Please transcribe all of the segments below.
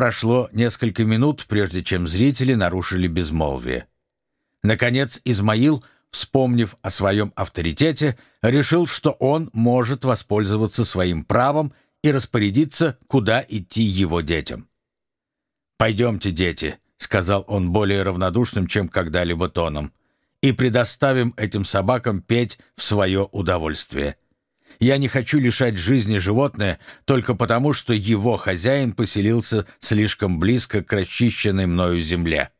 Прошло несколько минут, прежде чем зрители нарушили безмолвие. Наконец Измаил, вспомнив о своем авторитете, решил, что он может воспользоваться своим правом и распорядиться, куда идти его детям. «Пойдемте, дети», — сказал он более равнодушным, чем когда-либо тоном, «и предоставим этим собакам петь в свое удовольствие. Я не хочу лишать жизни животное только потому, что его хозяин поселился слишком близко к расчищенной мною земле.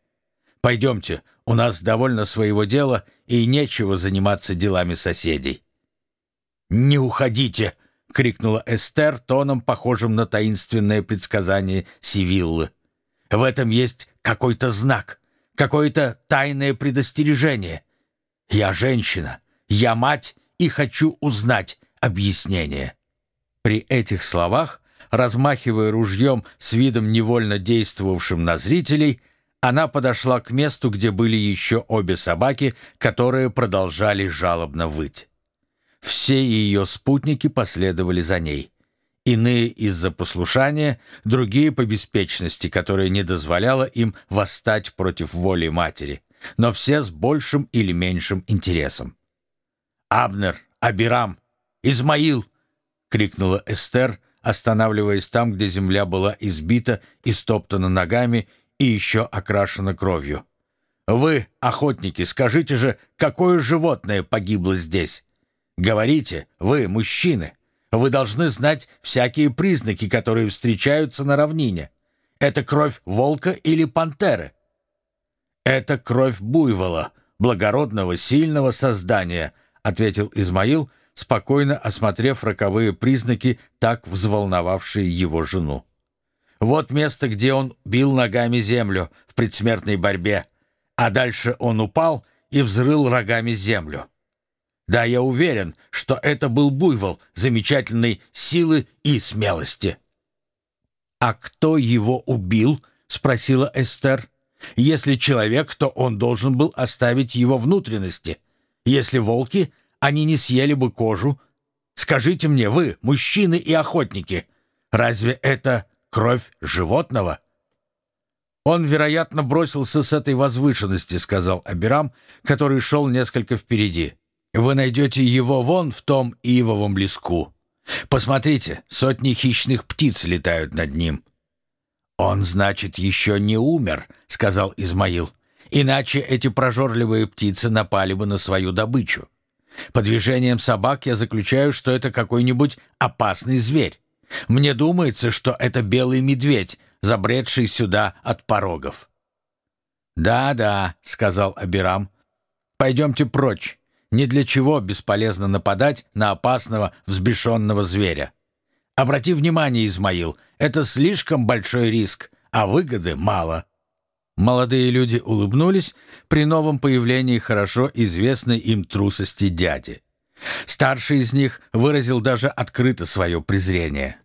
Пойдемте, у нас довольно своего дела, и нечего заниматься делами соседей». «Не уходите!» — крикнула Эстер тоном, похожим на таинственное предсказание Сивиллы. «В этом есть какой-то знак, какое-то тайное предостережение. Я женщина, я мать и хочу узнать объяснение». При этих словах, размахивая ружьем с видом невольно действовавшим на зрителей, она подошла к месту, где были еще обе собаки, которые продолжали жалобно выть. Все ее спутники последовали за ней. Иные из-за послушания, другие по беспечности, которая не дозволяла им восстать против воли матери, но все с большим или меньшим интересом. «Абнер! Абирам! Измаил!» — крикнула Эстер, останавливаясь там, где земля была избита и стоптана ногами и еще окрашена кровью. «Вы, охотники, скажите же, какое животное погибло здесь? Говорите, вы, мужчины, вы должны знать всякие признаки, которые встречаются на равнине. Это кровь волка или пантеры?» «Это кровь буйвола, благородного, сильного создания», — ответил Измаил, спокойно осмотрев роковые признаки, так взволновавшие его жену. Вот место, где он бил ногами землю в предсмертной борьбе, а дальше он упал и взрыл рогами землю. Да, я уверен, что это был буйвол замечательной силы и смелости. «А кто его убил?» — спросила Эстер. «Если человек, то он должен был оставить его внутренности. Если волки, они не съели бы кожу. Скажите мне, вы, мужчины и охотники, разве это Кровь животного?» «Он, вероятно, бросился с этой возвышенности», — сказал Абирам, который шел несколько впереди. «Вы найдете его вон в том ивовом леску. Посмотрите, сотни хищных птиц летают над ним». «Он, значит, еще не умер», — сказал Измаил. «Иначе эти прожорливые птицы напали бы на свою добычу. По движениям собак я заключаю, что это какой-нибудь опасный зверь. Мне думается, что это белый медведь, забредший сюда от порогов». «Да-да», — сказал Абирам, — «пойдемте прочь. Ни для чего бесполезно нападать на опасного взбешенного зверя. Обрати внимание, Измаил, это слишком большой риск, а выгоды мало». Молодые люди улыбнулись при новом появлении хорошо известной им трусости дяди. Старший из них выразил даже открыто свое презрение.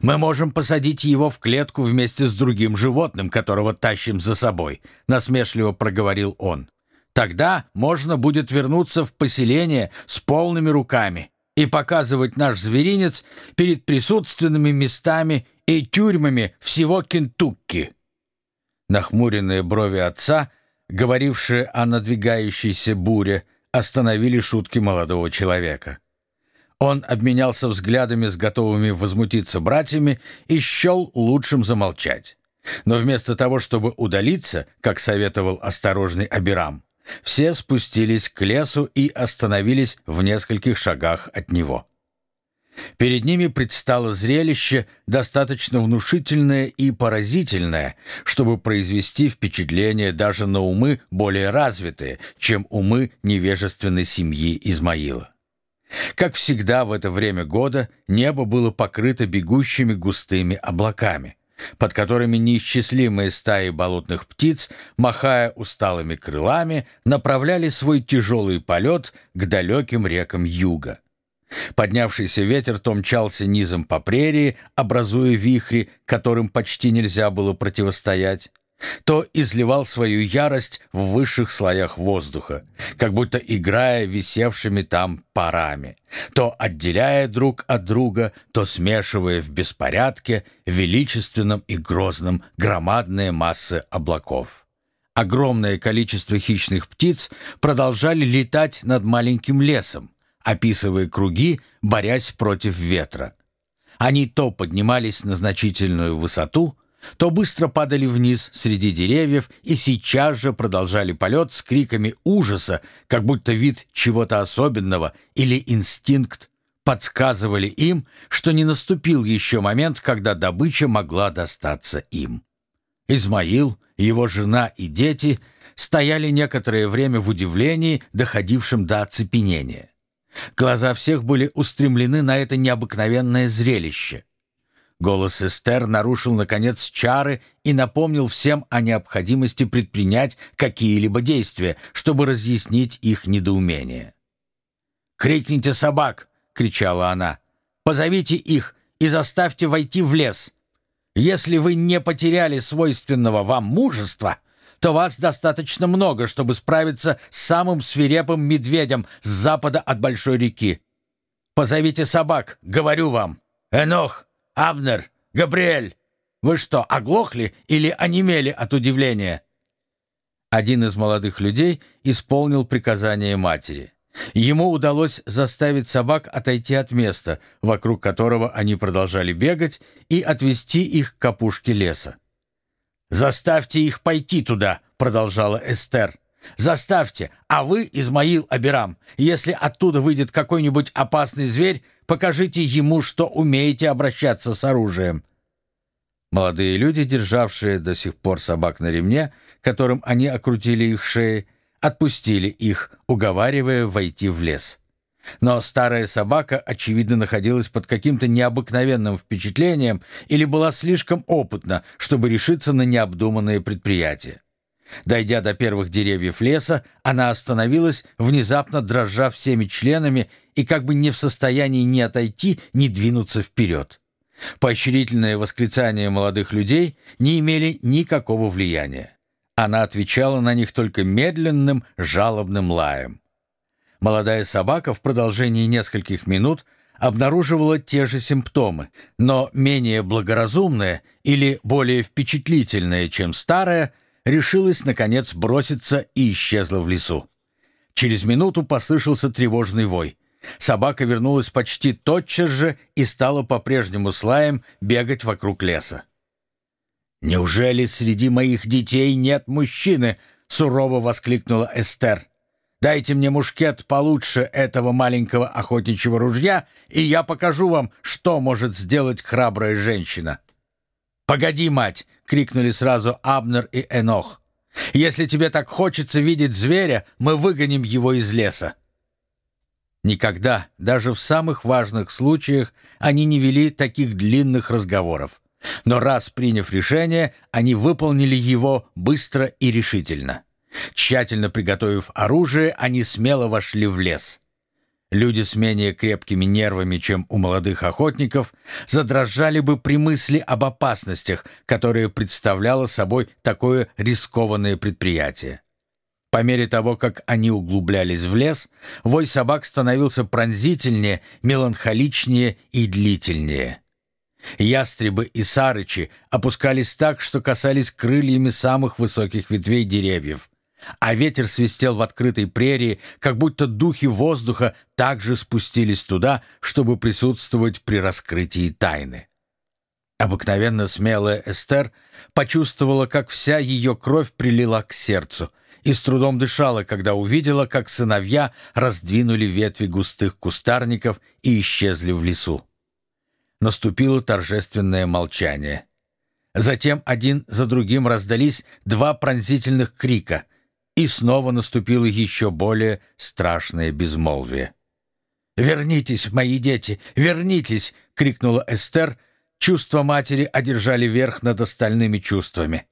«Мы можем посадить его в клетку вместе с другим животным, которого тащим за собой», — насмешливо проговорил он. «Тогда можно будет вернуться в поселение с полными руками и показывать наш зверинец перед присутственными местами и тюрьмами всего Кентукки». Нахмуренные брови отца, говорившие о надвигающейся буре, остановили шутки молодого человека. Он обменялся взглядами с готовыми возмутиться братьями и счел лучшим замолчать. Но вместо того, чтобы удалиться, как советовал осторожный Абирам, все спустились к лесу и остановились в нескольких шагах от него. Перед ними предстало зрелище, достаточно внушительное и поразительное, чтобы произвести впечатление даже на умы более развитые, чем умы невежественной семьи Измаила. Как всегда в это время года небо было покрыто бегущими густыми облаками, под которыми неисчислимые стаи болотных птиц, махая усталыми крылами, направляли свой тяжелый полет к далеким рекам юга. Поднявшийся ветер то мчался низом по прерии, образуя вихри, которым почти нельзя было противостоять, то изливал свою ярость в высших слоях воздуха, как будто играя висевшими там парами, то отделяя друг от друга, то смешивая в беспорядке, величественном и грозном громадные массы облаков. Огромное количество хищных птиц продолжали летать над маленьким лесом, описывая круги, борясь против ветра. Они то поднимались на значительную высоту, то быстро падали вниз среди деревьев и сейчас же продолжали полет с криками ужаса, как будто вид чего-то особенного или инстинкт подсказывали им, что не наступил еще момент, когда добыча могла достаться им. Измаил, его жена и дети стояли некоторое время в удивлении, доходившем до оцепенения. Глаза всех были устремлены на это необыкновенное зрелище. Голос Эстер нарушил, наконец, чары и напомнил всем о необходимости предпринять какие-либо действия, чтобы разъяснить их недоумение. «Крикните собак!» — кричала она. «Позовите их и заставьте войти в лес. Если вы не потеряли свойственного вам мужества, то вас достаточно много, чтобы справиться с самым свирепым медведем с запада от большой реки. Позовите собак, говорю вам. Энох, Абнер, Габриэль, вы что, оглохли или онемели от удивления?» Один из молодых людей исполнил приказание матери. Ему удалось заставить собак отойти от места, вокруг которого они продолжали бегать, и отвести их к опушке леса. «Заставьте их пойти туда», — продолжала Эстер. «Заставьте, а вы, Измаил Абирам, если оттуда выйдет какой-нибудь опасный зверь, покажите ему, что умеете обращаться с оружием». Молодые люди, державшие до сих пор собак на ремне, которым они окрутили их шеи, отпустили их, уговаривая войти в лес. Но старая собака, очевидно, находилась под каким-то необыкновенным впечатлением или была слишком опытна, чтобы решиться на необдуманное предприятие. Дойдя до первых деревьев леса, она остановилась, внезапно дрожа всеми членами и как бы не в состоянии ни отойти, ни двинуться вперед. Поощрительные восклицания молодых людей не имели никакого влияния. Она отвечала на них только медленным, жалобным лаем. Молодая собака в продолжении нескольких минут обнаруживала те же симптомы, но менее благоразумная или более впечатлительная, чем старая, решилась, наконец, броситься и исчезла в лесу. Через минуту послышался тревожный вой. Собака вернулась почти тотчас же и стала по-прежнему с лаем бегать вокруг леса. «Неужели среди моих детей нет мужчины?» — сурово воскликнула Эстер. «Дайте мне мушкет получше этого маленького охотничьего ружья, и я покажу вам, что может сделать храбрая женщина». «Погоди, мать!» — крикнули сразу Абнер и Энох. «Если тебе так хочется видеть зверя, мы выгоним его из леса». Никогда, даже в самых важных случаях, они не вели таких длинных разговоров. Но раз приняв решение, они выполнили его быстро и решительно. Тщательно приготовив оружие, они смело вошли в лес. Люди с менее крепкими нервами, чем у молодых охотников, задрожали бы при мысли об опасностях, которые представляло собой такое рискованное предприятие. По мере того, как они углублялись в лес, вой собак становился пронзительнее, меланхоличнее и длительнее. Ястребы и сарычи опускались так, что касались крыльями самых высоких ветвей деревьев, а ветер свистел в открытой прерии, как будто духи воздуха также спустились туда, чтобы присутствовать при раскрытии тайны. Обыкновенно смелая Эстер почувствовала, как вся ее кровь прилила к сердцу, и с трудом дышала, когда увидела, как сыновья раздвинули ветви густых кустарников и исчезли в лесу. Наступило торжественное молчание. Затем один за другим раздались два пронзительных крика, и снова наступило еще более страшное безмолвие. «Вернитесь, мои дети, вернитесь!» — крикнула Эстер. Чувства матери одержали верх над остальными чувствами.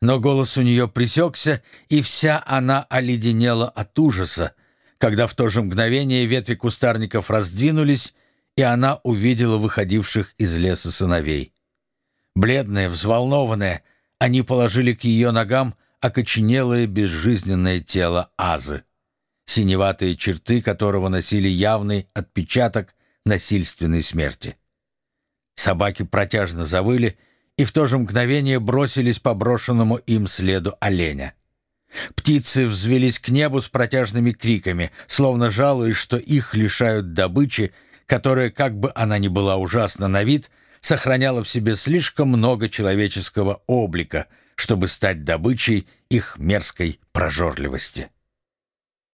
Но голос у нее пресекся, и вся она оледенела от ужаса, когда в то же мгновение ветви кустарников раздвинулись, и она увидела выходивших из леса сыновей. Бледная, взволнованная, Они положили к ее ногам окоченелое безжизненное тело Азы, синеватые черты которого носили явный отпечаток насильственной смерти. Собаки протяжно завыли и в то же мгновение бросились по брошенному им следу оленя. Птицы взвелись к небу с протяжными криками, словно жалуясь, что их лишают добычи, которая, как бы она ни была ужасна на вид, сохраняла в себе слишком много человеческого облика, чтобы стать добычей их мерзкой прожорливости.